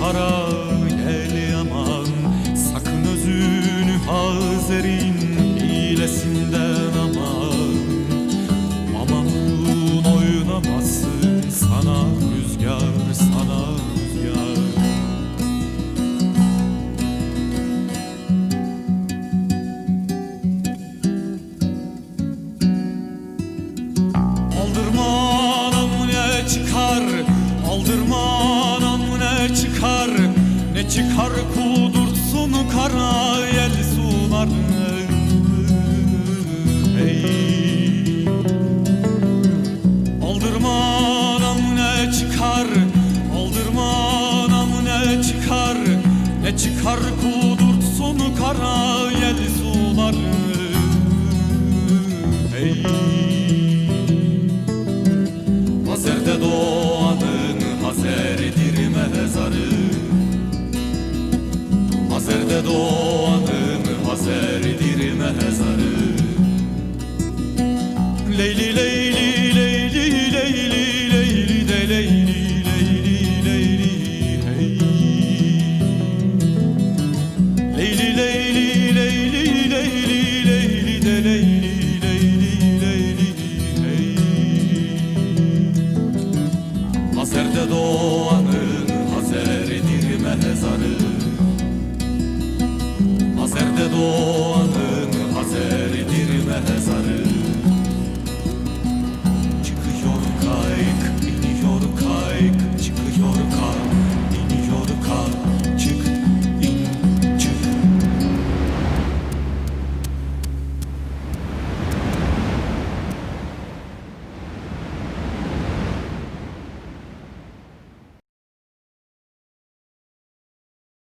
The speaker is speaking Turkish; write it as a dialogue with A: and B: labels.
A: kara gel yaman. Sakın özünü Hazer'in hilesinden aman. Amanın oynamasın sana rüzgar sana rüzgar. Çıkar Aldırmanam ne çıkar Ne çıkar kudurtsun kara yel sular Hey Aldırmanam ne çıkar Aldırmanam ne çıkar? Ne çıkar kudurtsun kara yel sular Hazer'de doğanın Hazer'dir mezarı? Leyli leyli Christmas